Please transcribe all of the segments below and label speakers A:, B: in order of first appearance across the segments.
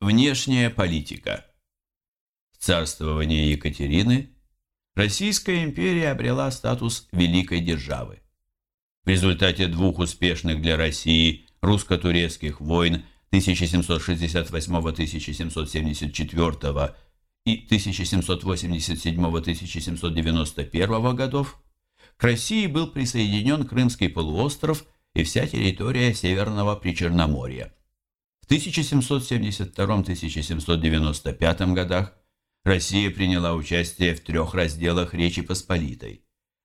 A: Внешняя политика. В царствовании Екатерины Российская империя обрела статус великой державы. В результате двух успешных для России русско-турецких войн 1768-1774 и 1787-1791 годов к России был присоединен Крымский полуостров и вся территория Северного Причерноморья. В 1772-1795 годах Россия приняла участие в трех разделах Речи Посполитой,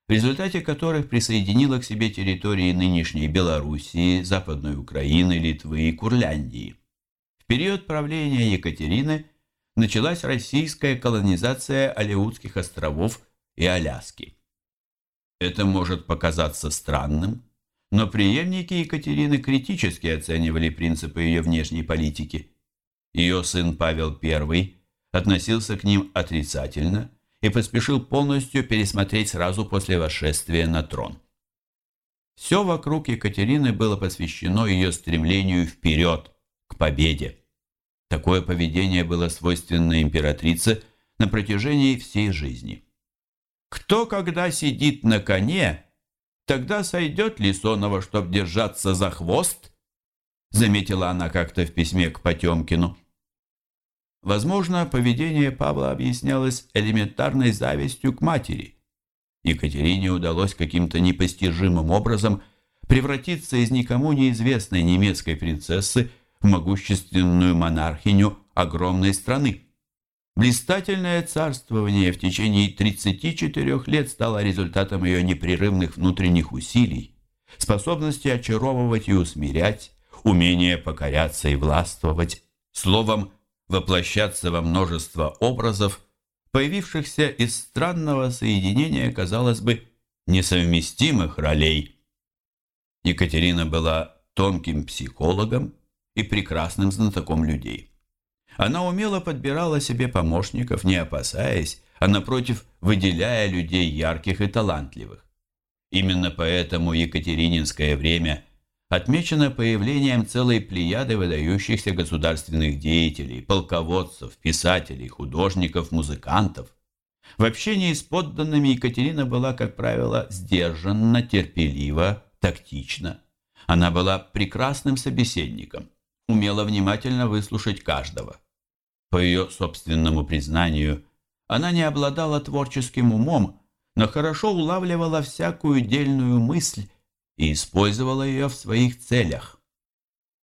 A: в результате которых присоединила к себе территории нынешней Белоруссии, Западной Украины, Литвы и Курляндии. В период правления Екатерины началась российская колонизация Алеутских островов и Аляски. Это может показаться странным, но преемники Екатерины критически оценивали принципы ее внешней политики. Ее сын Павел I относился к ним отрицательно и поспешил полностью пересмотреть сразу после восшествия на трон. Все вокруг Екатерины было посвящено ее стремлению вперед, к победе. Такое поведение было свойственно императрице на протяжении всей жизни. Кто когда сидит на коне, Тогда сойдет ли чтоб держаться за хвост? Заметила она как-то в письме к Потемкину. Возможно, поведение Павла объяснялось элементарной завистью к матери. Екатерине удалось каким-то непостижимым образом превратиться из никому неизвестной немецкой принцессы в могущественную монархиню огромной страны. Блистательное царствование в течение 34 лет стало результатом ее непрерывных внутренних усилий, способности очаровывать и усмирять, умение покоряться и властвовать, словом, воплощаться во множество образов, появившихся из странного соединения, казалось бы, несовместимых ролей. Екатерина была тонким психологом и прекрасным знатоком людей. Она умело подбирала себе помощников, не опасаясь, а напротив, выделяя людей ярких и талантливых. Именно поэтому Екатерининское время отмечено появлением целой плеяды выдающихся государственных деятелей, полководцев, писателей, художников, музыкантов. В общении с подданными Екатерина была, как правило, сдержанна, терпелива, тактична. Она была прекрасным собеседником, умела внимательно выслушать каждого. По ее собственному признанию, она не обладала творческим умом, но хорошо улавливала всякую дельную мысль и использовала ее в своих целях.